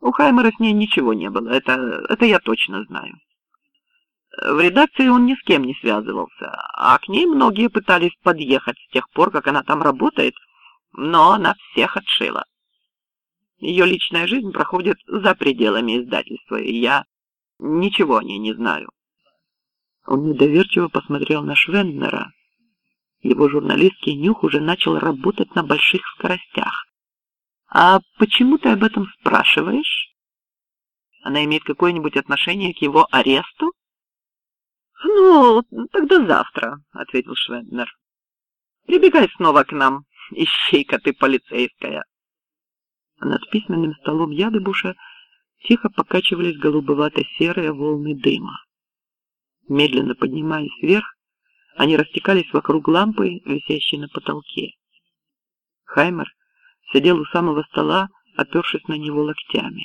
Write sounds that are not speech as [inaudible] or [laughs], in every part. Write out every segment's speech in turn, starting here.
У Хаймера с ней ничего не было, это, это я точно знаю. В редакции он ни с кем не связывался, а к ней многие пытались подъехать с тех пор, как она там работает, но она всех отшила. Ее личная жизнь проходит за пределами издательства, и я ничего о ней не знаю. Он недоверчиво посмотрел на Швенднера. Его журналистский нюх уже начал работать на больших скоростях. «А почему ты об этом спрашиваешь? Она имеет какое-нибудь отношение к его аресту?» «Ну, тогда завтра», — ответил Швенднер. «Прибегай снова к нам, [laughs] ищейка ты полицейская». Над письменным столом Ядыбуша тихо покачивались голубовато-серые волны дыма. Медленно поднимаясь вверх, они растекались вокруг лампы, висящей на потолке. Хаймер сидел у самого стола, опершись на него локтями.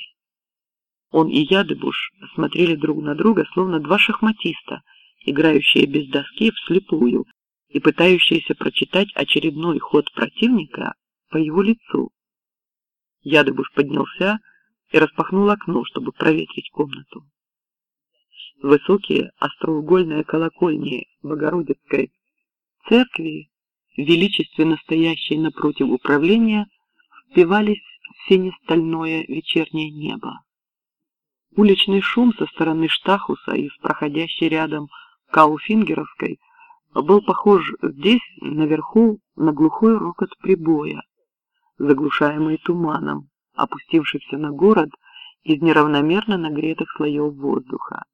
Он и Ядыбуш смотрели друг на друга, словно два шахматиста, играющие без доски вслепую и пытающиеся прочитать очередной ход противника по его лицу. Ядыбуш поднялся и распахнул окно, чтобы проветрить комнату. Высокие остроугольные колокольни Богородицкой церкви, величественно стоящие напротив управления, впивались в сине-стальное вечернее небо. Уличный шум со стороны Штахуса из проходящей рядом Кауфингеровской был похож здесь, наверху, на глухой рокот прибоя, заглушаемый туманом, опустившимся на город из неравномерно нагретых слоев воздуха.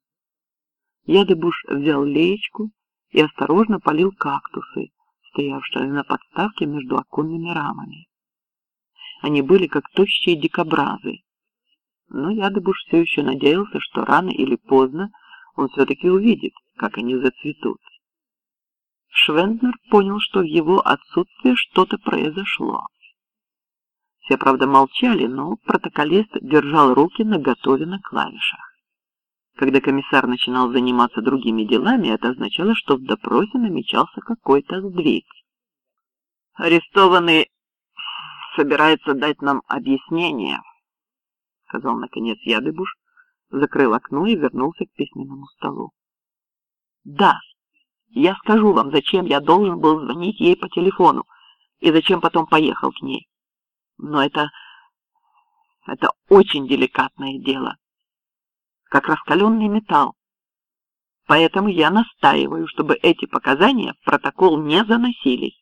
Ядыбуш взял леечку и осторожно полил кактусы, стоявшие на подставке между оконными рамами. Они были как тощие дикобразы. Но Ядыбуш все еще надеялся, что рано или поздно он все-таки увидит, как они зацветут. Швенднер понял, что в его отсутствие что-то произошло. Все, правда, молчали, но протоколист держал руки наготове на клавишах. Когда комиссар начинал заниматься другими делами, это означало, что в допросе намечался какой-то сдвиг. «Арестованный собирается дать нам объяснение», — сказал, наконец, Ядыбуш, закрыл окно и вернулся к письменному столу. «Да, я скажу вам, зачем я должен был звонить ей по телефону и зачем потом поехал к ней. Но это... это очень деликатное дело» как раскаленный металл. Поэтому я настаиваю, чтобы эти показания в протокол не заносились.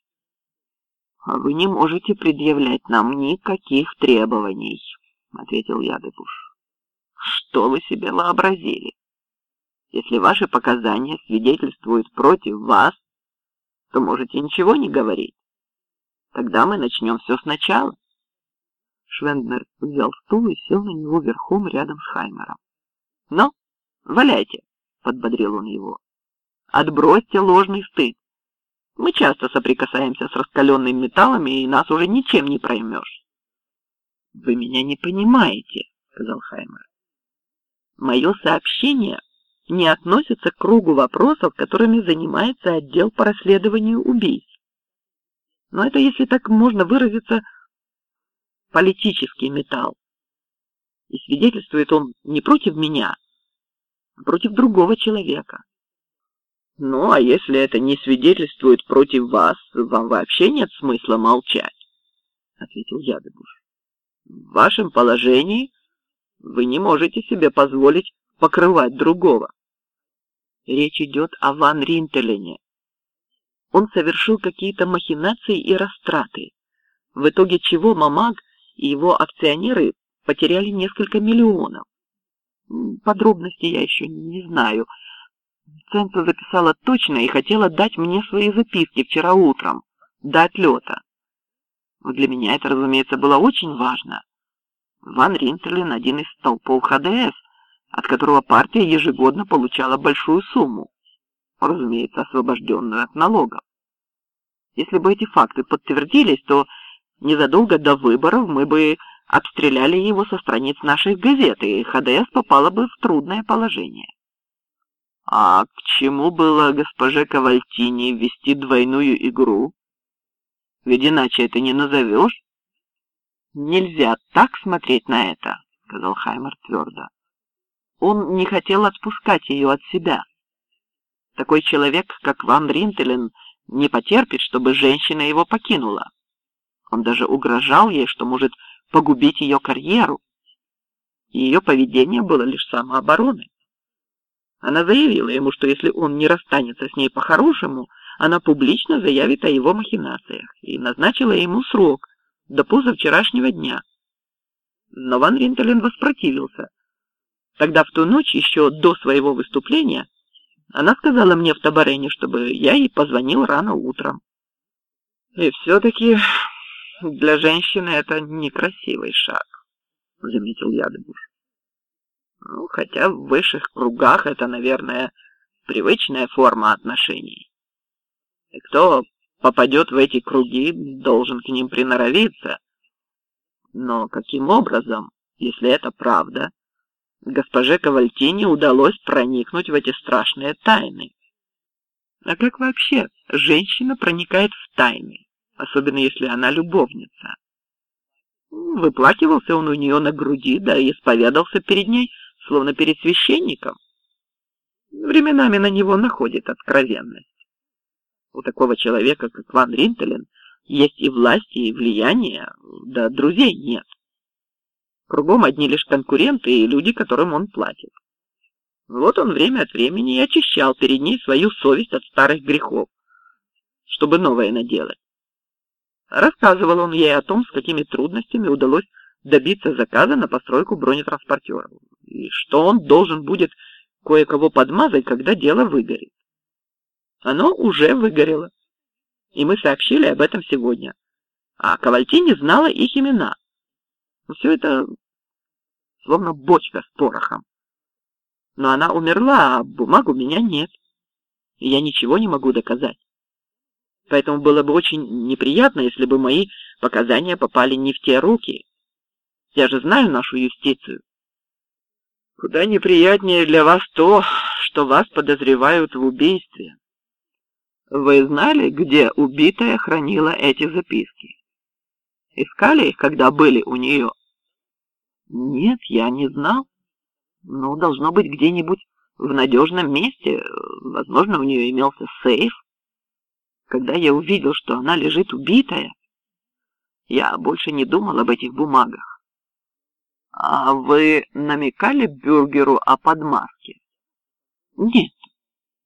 А вы не можете предъявлять нам никаких требований, ответил Ядыбуш. Что вы себе вообразили? Если ваши показания свидетельствуют против вас, то можете ничего не говорить. Тогда мы начнем все сначала. Швенднер взял стул и сел на него верхом рядом с Хаймером. «Ну, валяйте», — подбодрил он его. «Отбросьте ложный стыд. Мы часто соприкасаемся с раскаленными металлами, и нас уже ничем не проймешь». «Вы меня не понимаете», — сказал Хаймер. «Мое сообщение не относится к кругу вопросов, которыми занимается отдел по расследованию убийств. Но это, если так можно выразиться, политический металл. И свидетельствует он не против меня, против другого человека. Ну, а если это не свидетельствует против вас, вам вообще нет смысла молчать, — ответил Ядыбуш. В вашем положении вы не можете себе позволить покрывать другого. Речь идет о Ван Ринтелене. Он совершил какие-то махинации и растраты, в итоге чего Мамаг и его акционеры потеряли несколько миллионов. Подробностей я еще не знаю. Ценца записала точно и хотела дать мне свои записки вчера утром, до отлета. Для меня это, разумеется, было очень важно. Ван Ринтерлин один из столпов ХДС, от которого партия ежегодно получала большую сумму, разумеется, освобожденную от налогов. Если бы эти факты подтвердились, то незадолго до выборов мы бы обстреляли его со страниц наших газет, и ХДС попала бы в трудное положение. А к чему было госпоже Кавальтини ввести двойную игру? Ведь иначе это не назовешь. Нельзя так смотреть на это, сказал Хаймер твердо. Он не хотел отпускать ее от себя. Такой человек, как Ван Ринтелен, не потерпит, чтобы женщина его покинула. Он даже угрожал ей, что может погубить ее карьеру. Ее поведение было лишь самообороной. Она заявила ему, что если он не расстанется с ней по-хорошему, она публично заявит о его махинациях и назначила ему срок до позавчерашнего дня. Но Ван Ринтелен воспротивился. Тогда в ту ночь, еще до своего выступления, она сказала мне в Табарене, чтобы я ей позвонил рано утром. И все-таки для женщины это некрасивый шаг, заметил Ядыбуш. Ну, хотя в высших кругах это, наверное, привычная форма отношений. И кто попадет в эти круги, должен к ним приноровиться. Но каким образом, если это правда, госпоже Кавальтини удалось проникнуть в эти страшные тайны? А как вообще женщина проникает в тайны, особенно если она любовница? Выплакивался он у нее на груди, да и исповедался перед ней, словно перед священником. Временами на него находит откровенность. У такого человека, как Ван Ринтелен, есть и власть, и влияние, да друзей нет. Кругом одни лишь конкуренты и люди, которым он платит. Вот он время от времени и очищал перед ней свою совесть от старых грехов, чтобы новое наделать. Рассказывал он ей о том, с какими трудностями удалось добиться заказа на постройку бронетранспортеров, и что он должен будет кое-кого подмазать, когда дело выгорит. Оно уже выгорело, и мы сообщили об этом сегодня, а Кавальтини знала их имена. Все это словно бочка с порохом. Но она умерла, а бумаг у меня нет, и я ничего не могу доказать. Поэтому было бы очень неприятно, если бы мои показания попали не в те руки. Я же знаю нашу юстицию. Куда неприятнее для вас то, что вас подозревают в убийстве. Вы знали, где убитая хранила эти записки? Искали их, когда были у нее? Нет, я не знал. Ну, должно быть где-нибудь в надежном месте. Возможно, у нее имелся сейф. Когда я увидел, что она лежит убитая, я больше не думал об этих бумагах. А вы намекали Бюргеру о подмазке? Нет,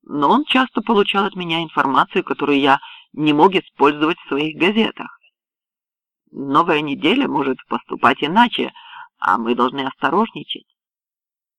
но он часто получал от меня информацию, которую я не мог использовать в своих газетах. Новая неделя может поступать иначе, а мы должны осторожничать.